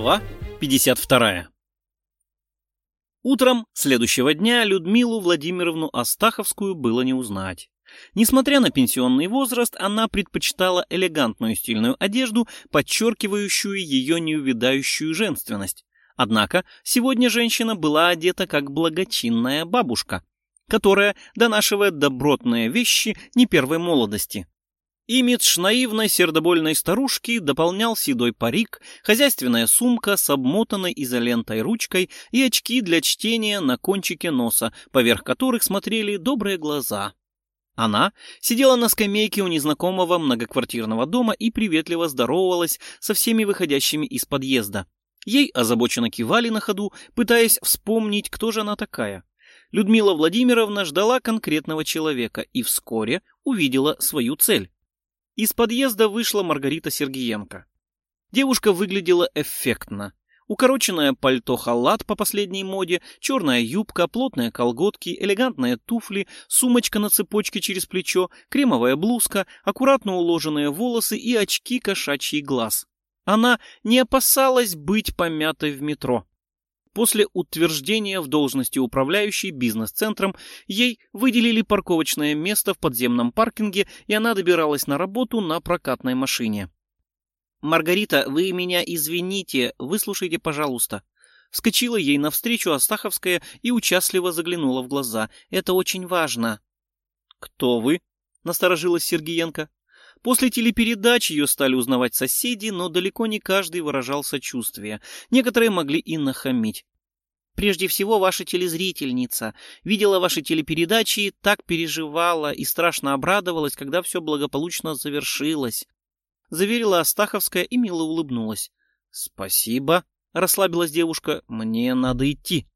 Глава 52 Утром следующего дня Людмилу Владимировну Астаховскую было не узнать. Несмотря на пенсионный возраст, она предпочитала элегантную стильную одежду, подчеркивающую ее неувядающую женственность. Однако сегодня женщина была одета как благочинная бабушка, которая донашивает добротные вещи не первой молодости. Имидж наивной сердобольной старушки дополнял седой парик, хозяйственная сумка с обмотанной изолентой ручкой и очки для чтения на кончике носа, поверх которых смотрели добрые глаза. Она сидела на скамейке у незнакомого многоквартирного дома и приветливо здоровалась со всеми выходящими из подъезда. Ей озабоченно кивали на ходу, пытаясь вспомнить, кто же она такая. Людмила Владимировна ждала конкретного человека и вскоре увидела свою цель. Из подъезда вышла Маргарита Сергиенко. Девушка выглядела эффектно. Укороченное пальто-халат по последней моде, черная юбка, плотные колготки, элегантные туфли, сумочка на цепочке через плечо, кремовая блузка, аккуратно уложенные волосы и очки кошачий глаз. Она не опасалась быть помятой в метро. После утверждения в должности управляющей бизнес-центром ей выделили парковочное место в подземном паркинге, и она добиралась на работу на прокатной машине. «Маргарита, вы меня извините, выслушайте, пожалуйста». Вскочила ей навстречу Астаховская и участливо заглянула в глаза. «Это очень важно». «Кто вы?» — насторожилась Сергиенко. После телепередач ее стали узнавать соседи, но далеко не каждый выражал сочувствие. Некоторые могли и нахамить. Прежде всего, ваша телезрительница. Видела ваши телепередачи, так переживала и страшно обрадовалась, когда все благополучно завершилось. Заверила Астаховская и мило улыбнулась. «Спасибо», — расслабилась девушка, — «мне надо идти».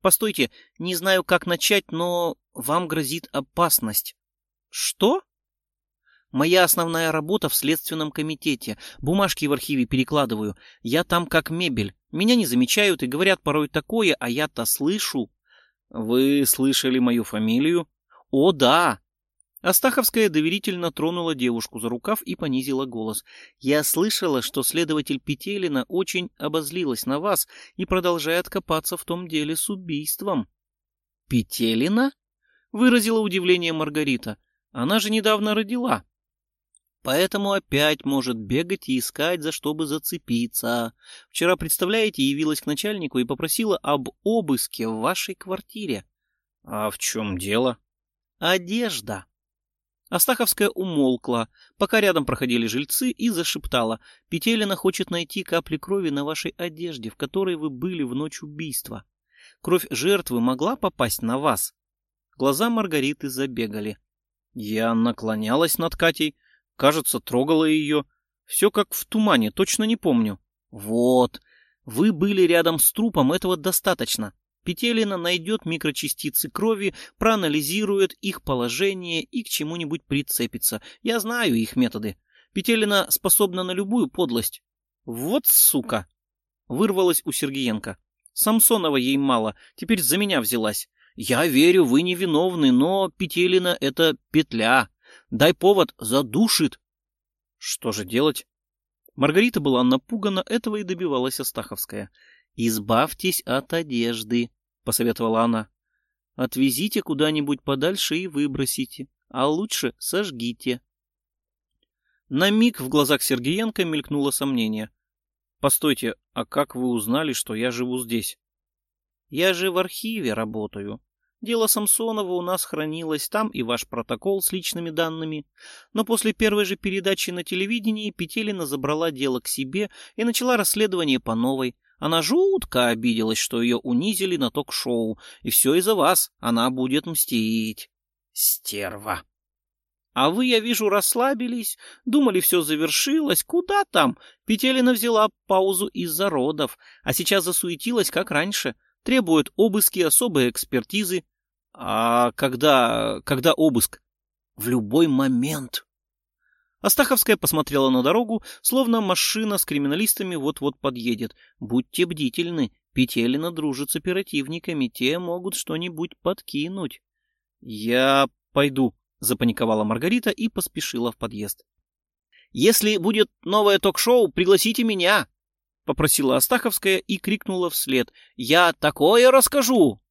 «Постойте, не знаю, как начать, но вам грозит опасность». «Что?» Моя основная работа в следственном комитете. Бумажки в архиве перекладываю. Я там как мебель. Меня не замечают и говорят порой такое, а я-то слышу. Вы слышали мою фамилию? О, да. Астаховская доверительно тронула девушку за рукав и понизила голос. Я слышала, что следователь Петелина очень обозлилась на вас и продолжает копаться в том деле с убийством. Петелина? Выразила удивление Маргарита. Она же недавно родила. Поэтому опять может бегать и искать, за что бы зацепиться. Вчера, представляете, явилась к начальнику и попросила об обыске в вашей квартире. А в чем дело? Одежда. Астаховская умолкла, пока рядом проходили жильцы, и зашептала. Петелина хочет найти капли крови на вашей одежде, в которой вы были в ночь убийства. Кровь жертвы могла попасть на вас? Глаза Маргариты забегали. Я наклонялась над Катей, Кажется, трогала ее. Все как в тумане, точно не помню. Вот. Вы были рядом с трупом, этого достаточно. Петелина найдет микрочастицы крови, проанализирует их положение и к чему-нибудь прицепится. Я знаю их методы. Петелина способна на любую подлость. Вот сука! Вырвалась у Сергеенко. Самсонова ей мало, теперь за меня взялась. Я верю, вы невиновны, но Петелина — это петля. Дай повод, задушит. Что же делать? Маргарита была напугана, этого и добивалась Астаховская. «Избавьтесь от одежды», — посоветовала она. «Отвезите куда-нибудь подальше и выбросите, а лучше сожгите». На миг в глазах Сергеенко мелькнуло сомнение. «Постойте, а как вы узнали, что я живу здесь?» «Я же в архиве работаю», Дело Самсонова у нас хранилось, там и ваш протокол с личными данными. Но после первой же передачи на телевидении Петелина забрала дело к себе и начала расследование по новой. Она жутко обиделась, что ее унизили на ток-шоу, и все из-за вас, она будет мстить. Стерва. А вы, я вижу, расслабились, думали, все завершилось. Куда там? Петелина взяла паузу из-за родов, а сейчас засуетилась, как раньше — требует обыски особой экспертизы. А когда... когда обыск? В любой момент. Астаховская посмотрела на дорогу, словно машина с криминалистами вот-вот подъедет. Будьте бдительны, Петелина дружит с оперативниками, те могут что-нибудь подкинуть. Я пойду, запаниковала Маргарита и поспешила в подъезд. Если будет новое ток-шоу, пригласите меня, попросила Астаховская и крикнула вслед. «Я такое расскажу!»